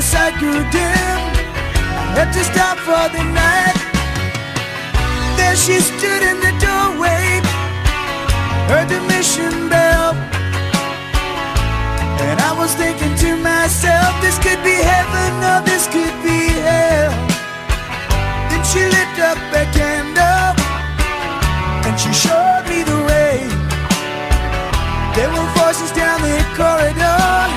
my sight grew dim. I had to stop for the night. There she stood in the doorway, heard the mission bell. And I was thinking to myself, this could be heaven or this could be hell. Then she lit up a candle and she showed me the way. There were voices down the corridor.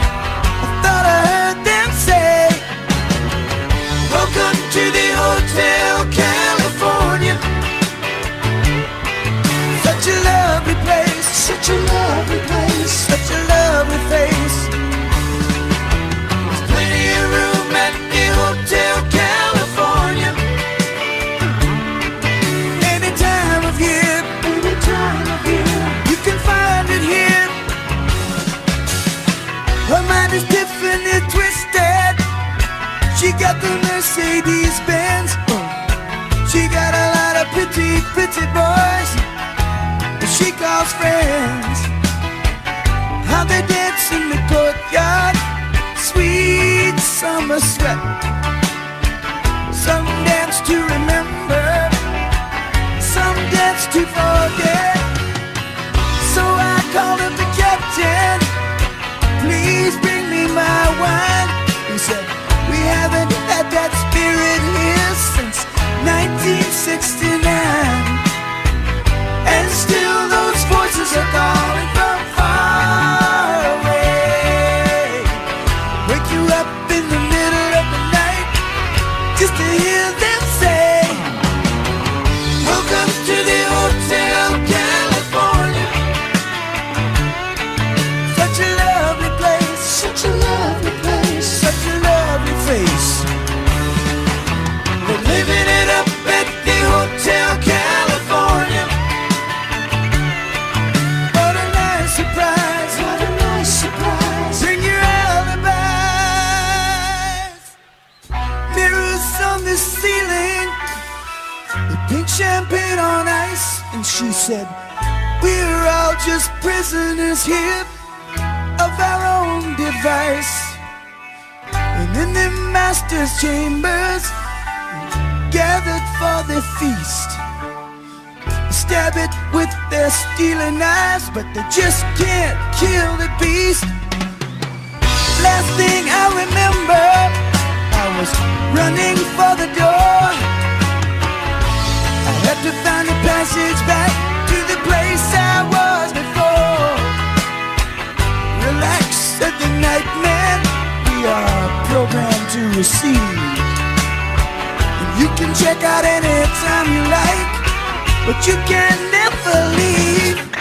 Welcome to the Hotel California. Such a lovely place, such a lovely place, such a lovely face. There's plenty of room at the Hotel Mercedes Benz. She got a lot of pretty, pretty boys that she calls friends. How they dance in the courtyard, sweet summer sweat. Some dance to remember, some dance to forget. So I called him the captain. Please bring me my wine. That spirit here since 1969. And still those voices are calling master's chambers, gathered for the feast. Stab it with their stealing knives, but they just can't kill the beast. Last thing I remember, I was running for the door. I had to find a passage back to the place I was before. Relax, said the nightman. We are programmed to receive. You can check out anytime you like, but you can never leave.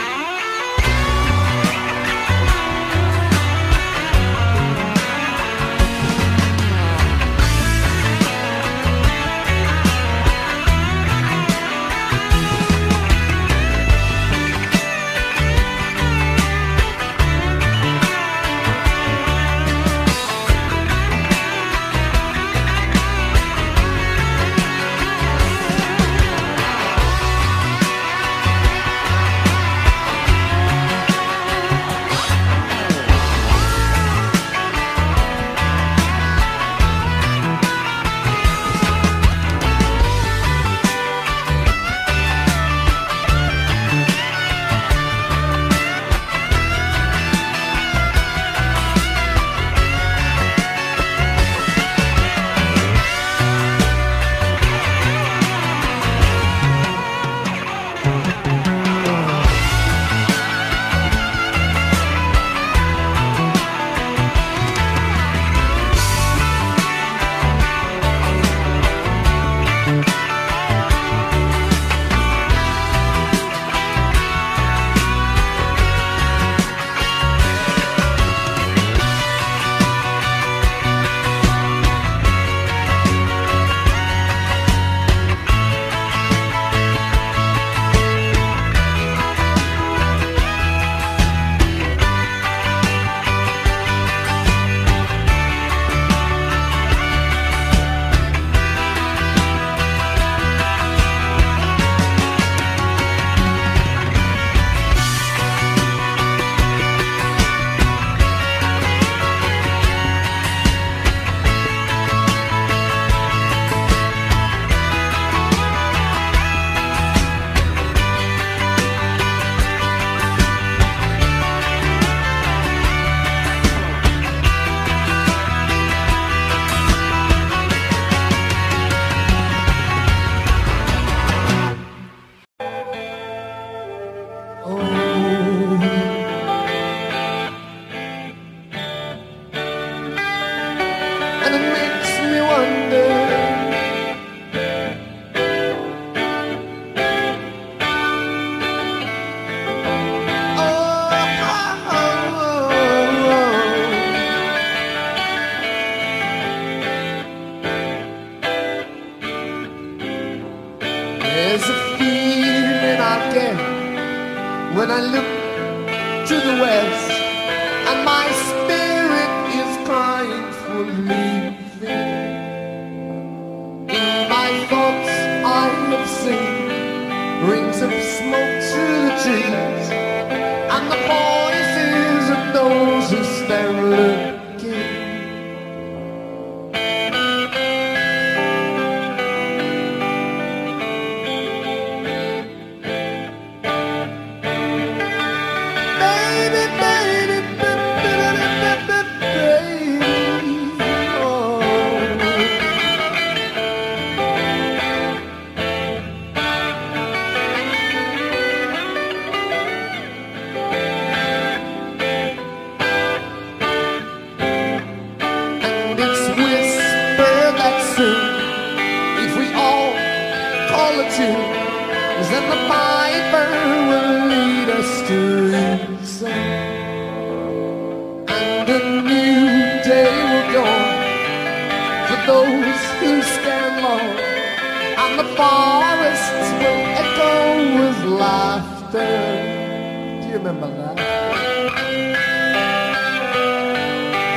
You remember that?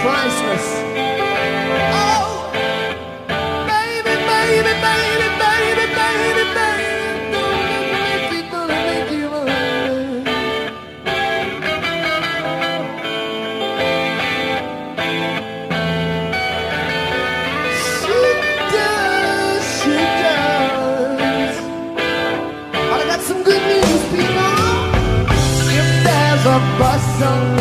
priceless. passam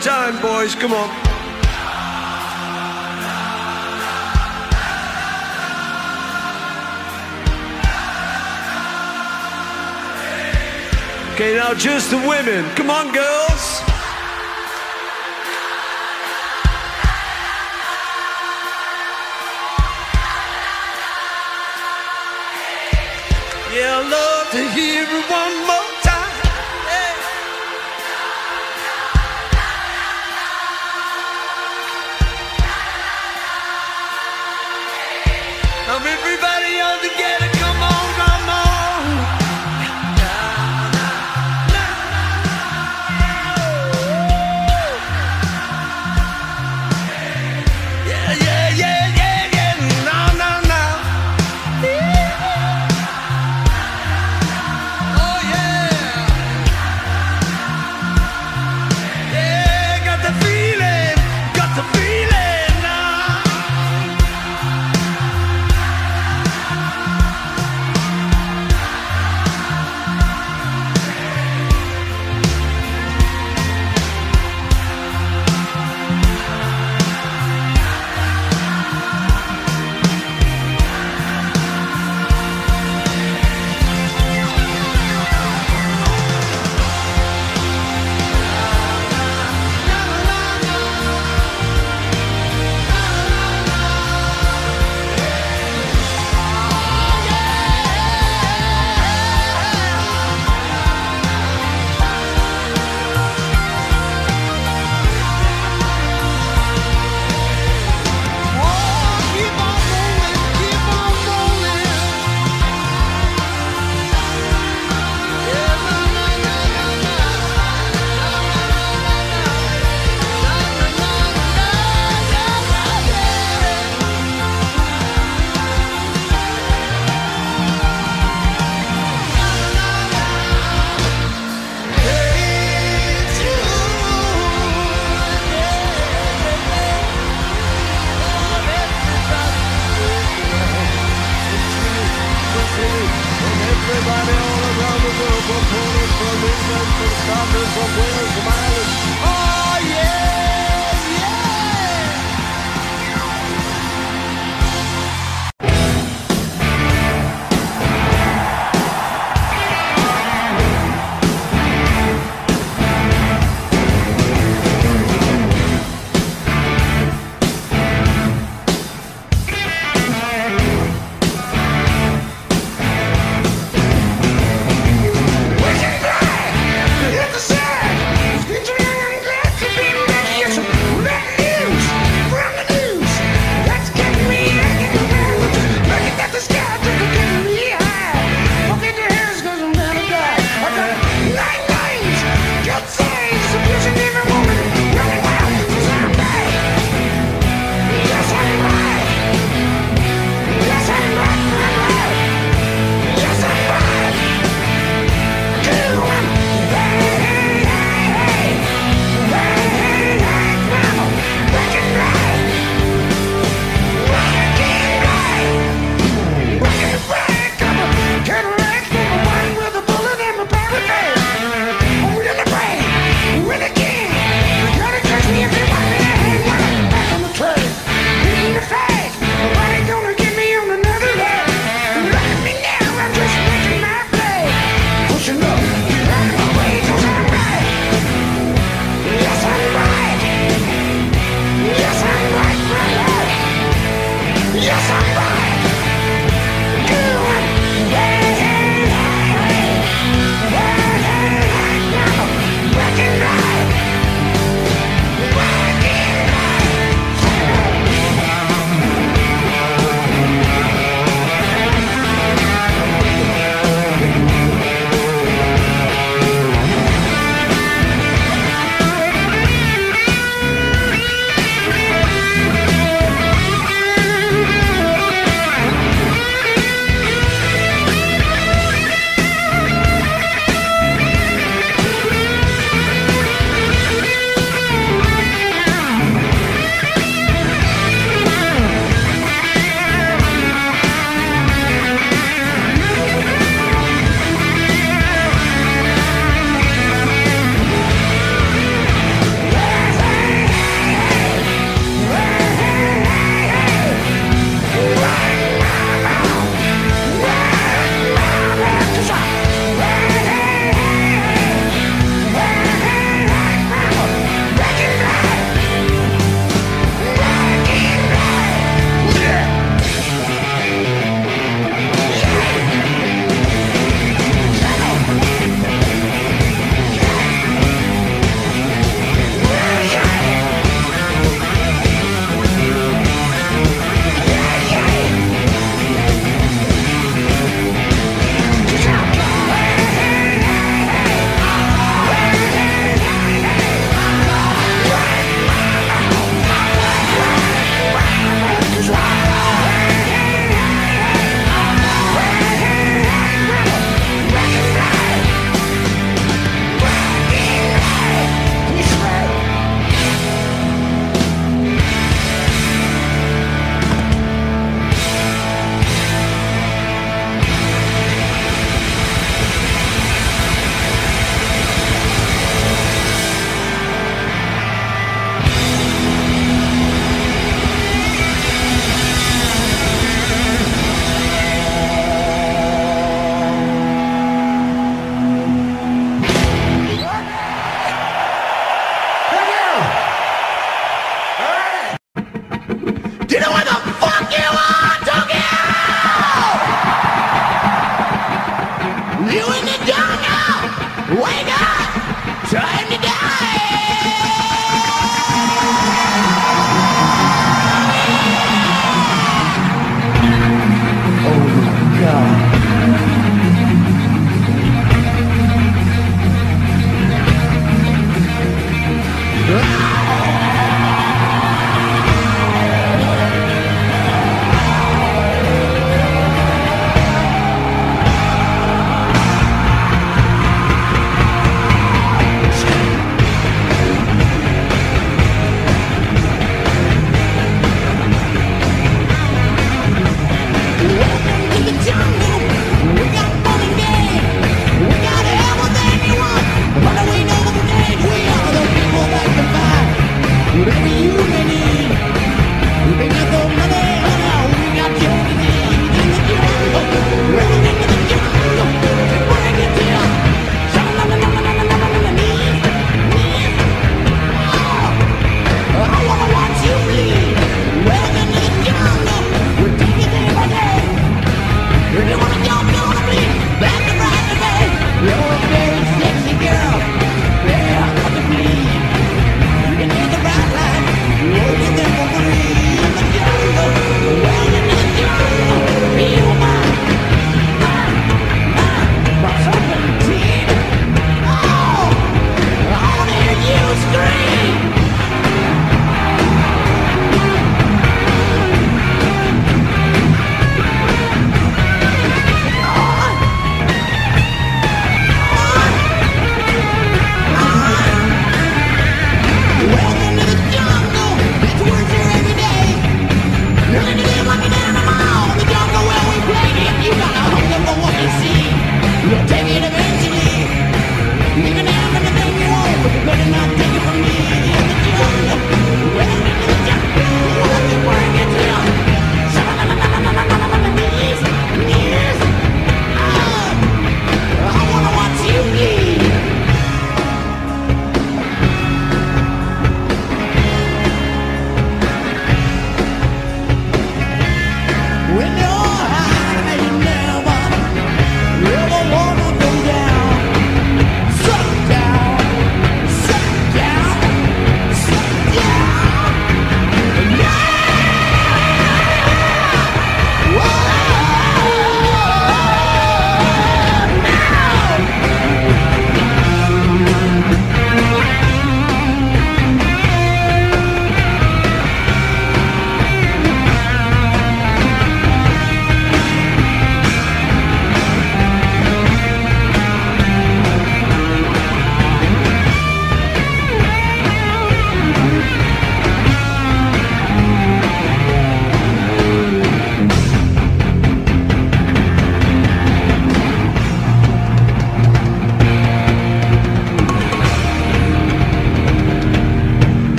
time, boys. Come on. Okay, now just the women. Come on, girls.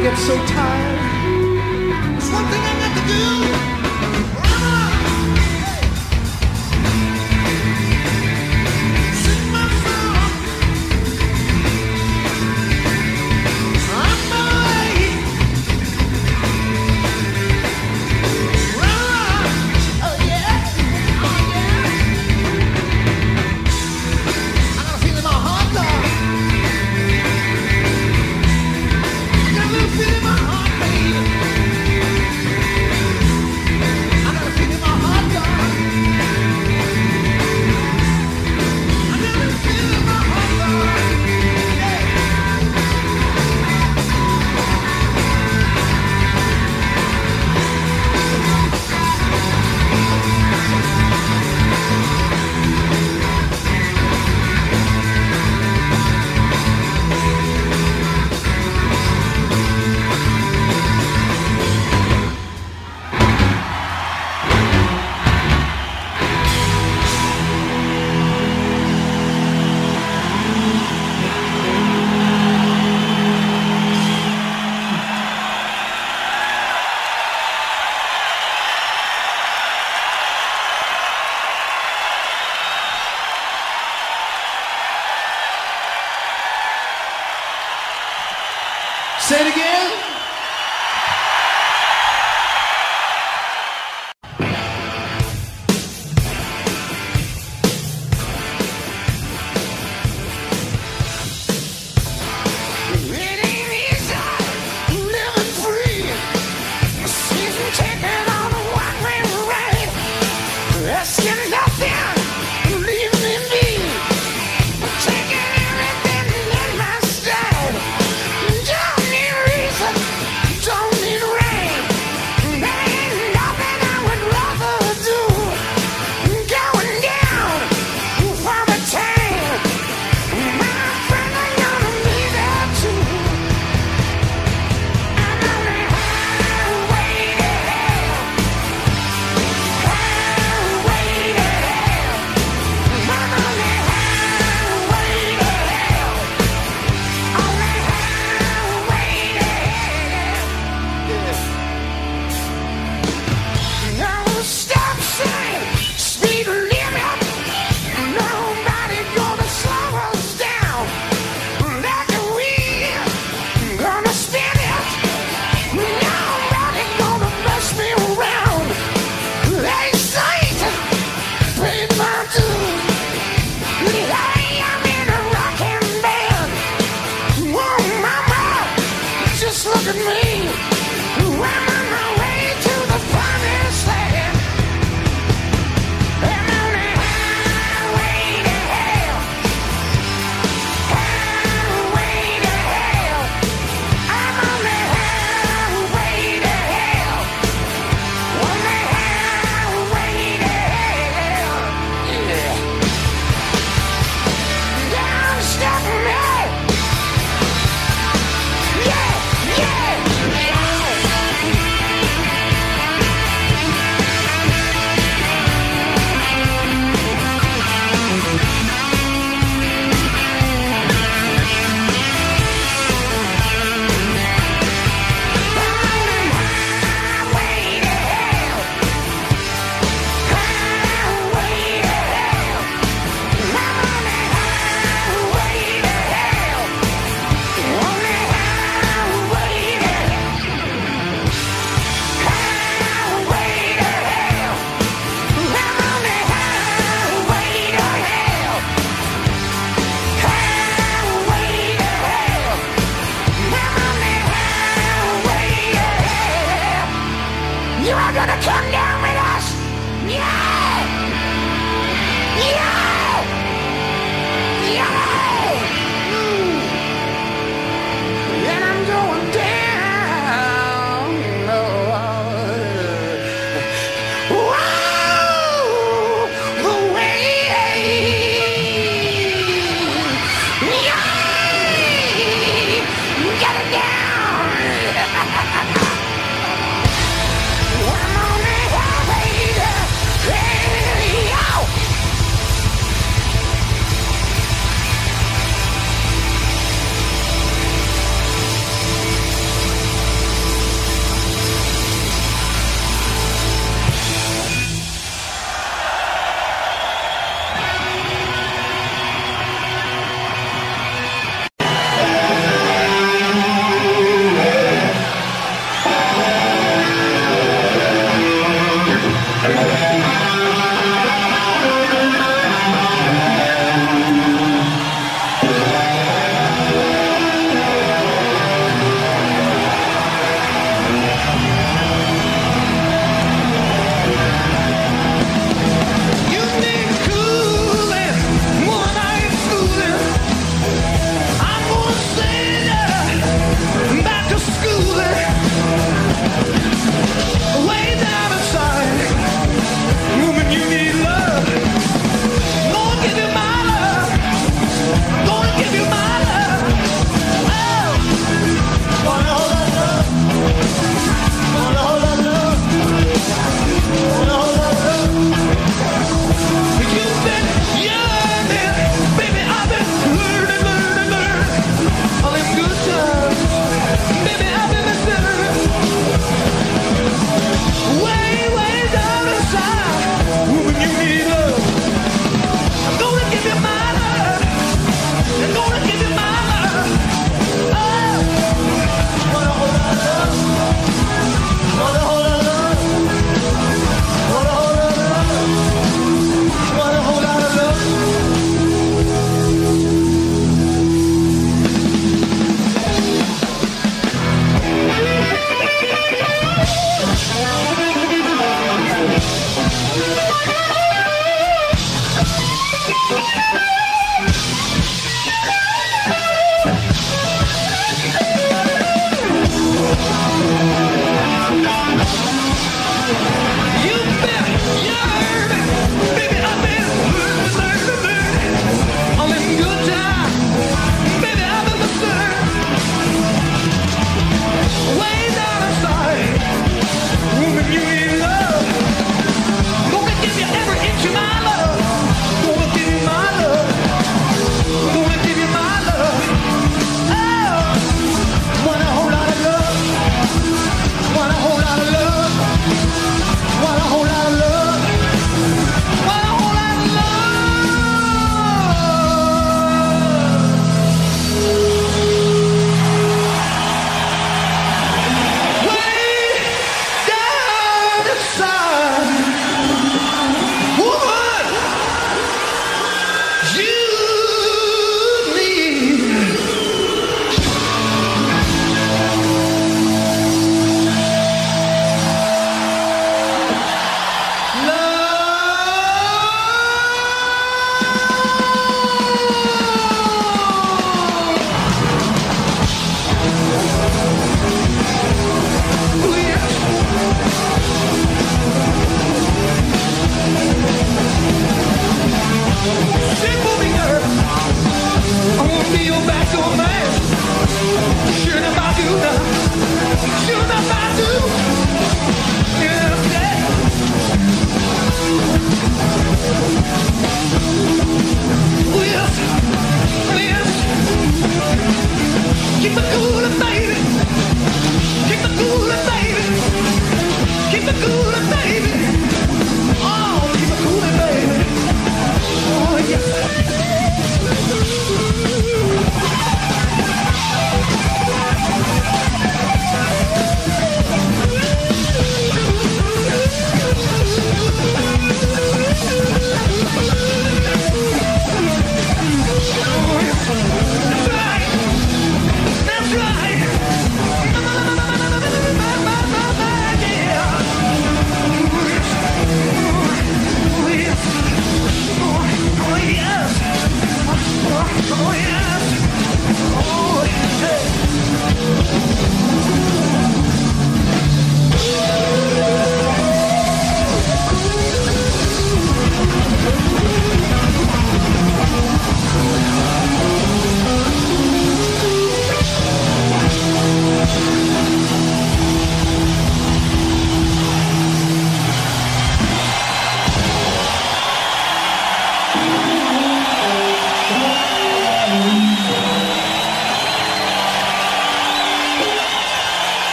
I get so tired.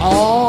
All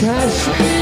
cash.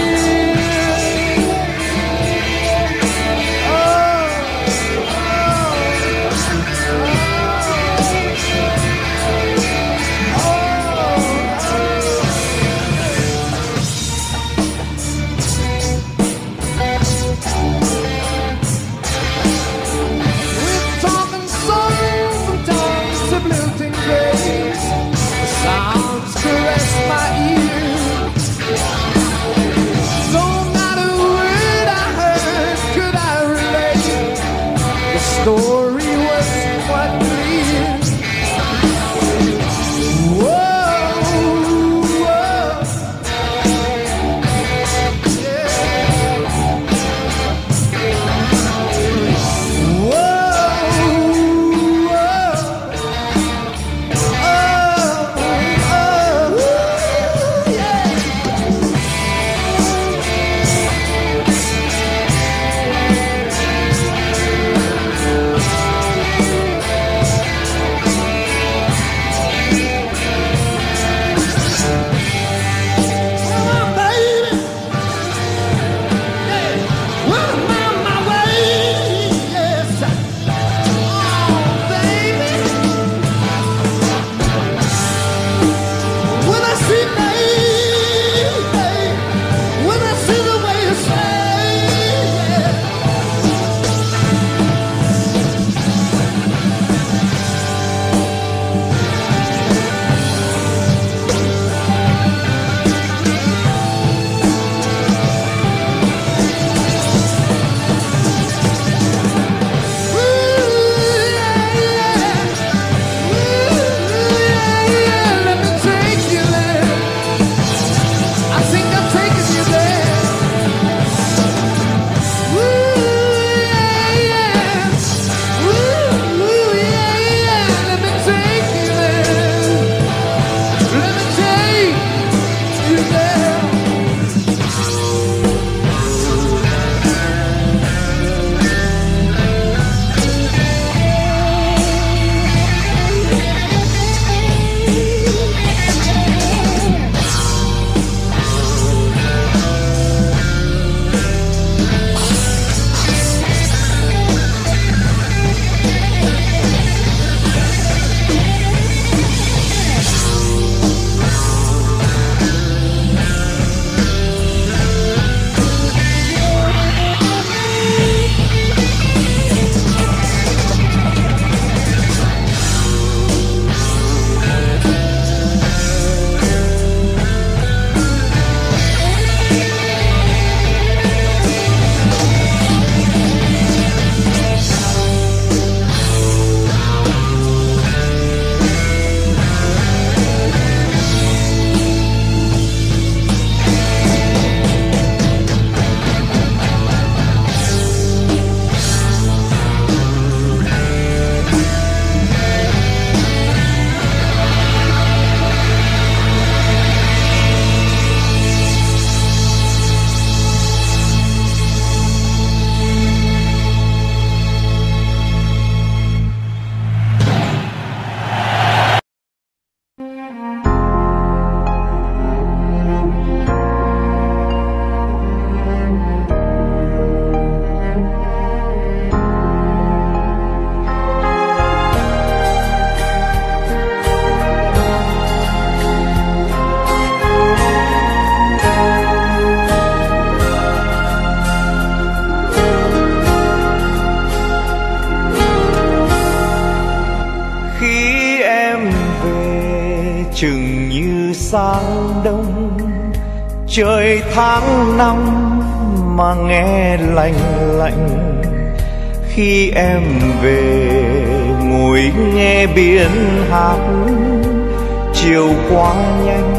Quá nhanh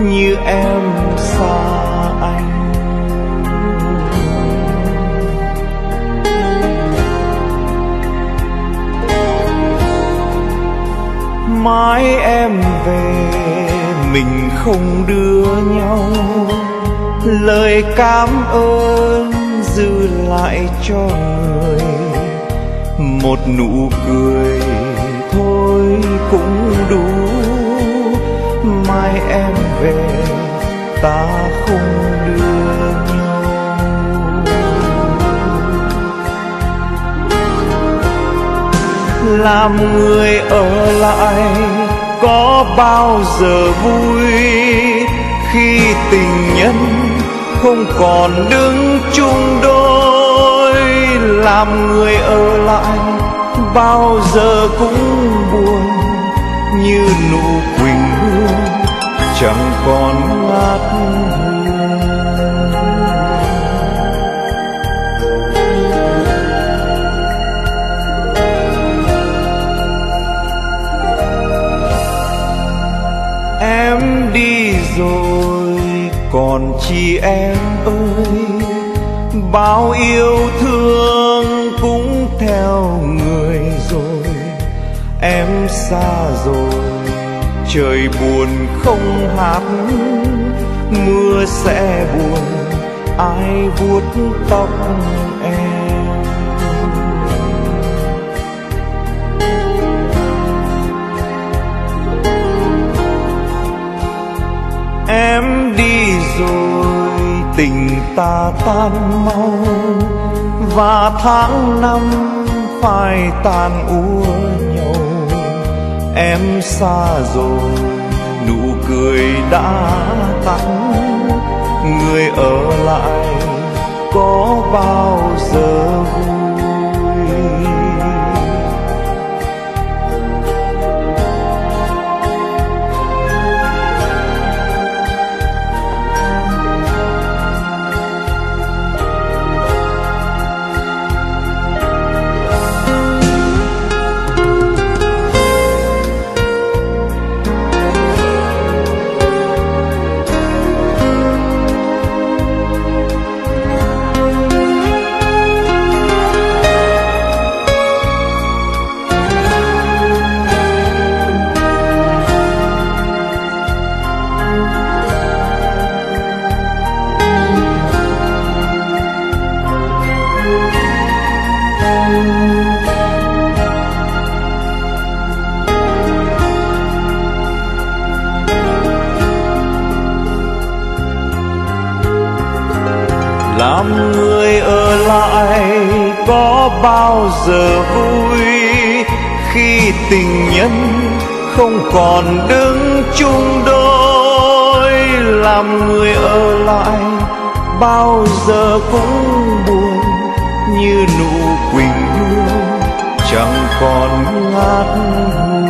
như em xa anh. Mãi em về, mình không đưa nhau. Lời cảm ơn dư lại cho người. Một nụ cười thôi cũng đủ mai em về, ta không đưa nhau. Làm người ở lại có bao giờ vui khi tình nhân không còn đứng chung đôi? Làm người ở lại bao giờ cũng buồn như nụ quỳnh hương chẳng còn ngát em đi rồi, còn chi em ơi bao yêu thương cũng theo người rồi. Em xa rồi, trời buồn không hạt, mưa sẽ buồn, ai vuốt tóc em? Em đi rồi, tình ta tan mau, và tháng năm phải tàn úa nhau em xa rồi cười đã tắt người ở lại có bao giờ vui? Giờ vui khi tình nhân không còn đứng chung đôi, làm người ở lại bao giờ cũng buồn như nụ quỳnh hương chẳng còn ngát hương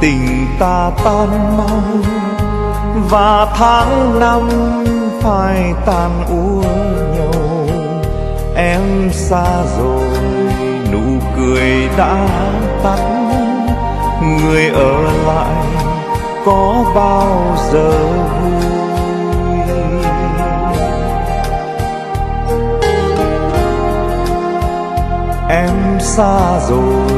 tình ta tan mau, và tháng năm phải tàn úa nhau em xa rồi, nụ cười đã tắt. Người ở lại có bao giờ vui? Em xa rồi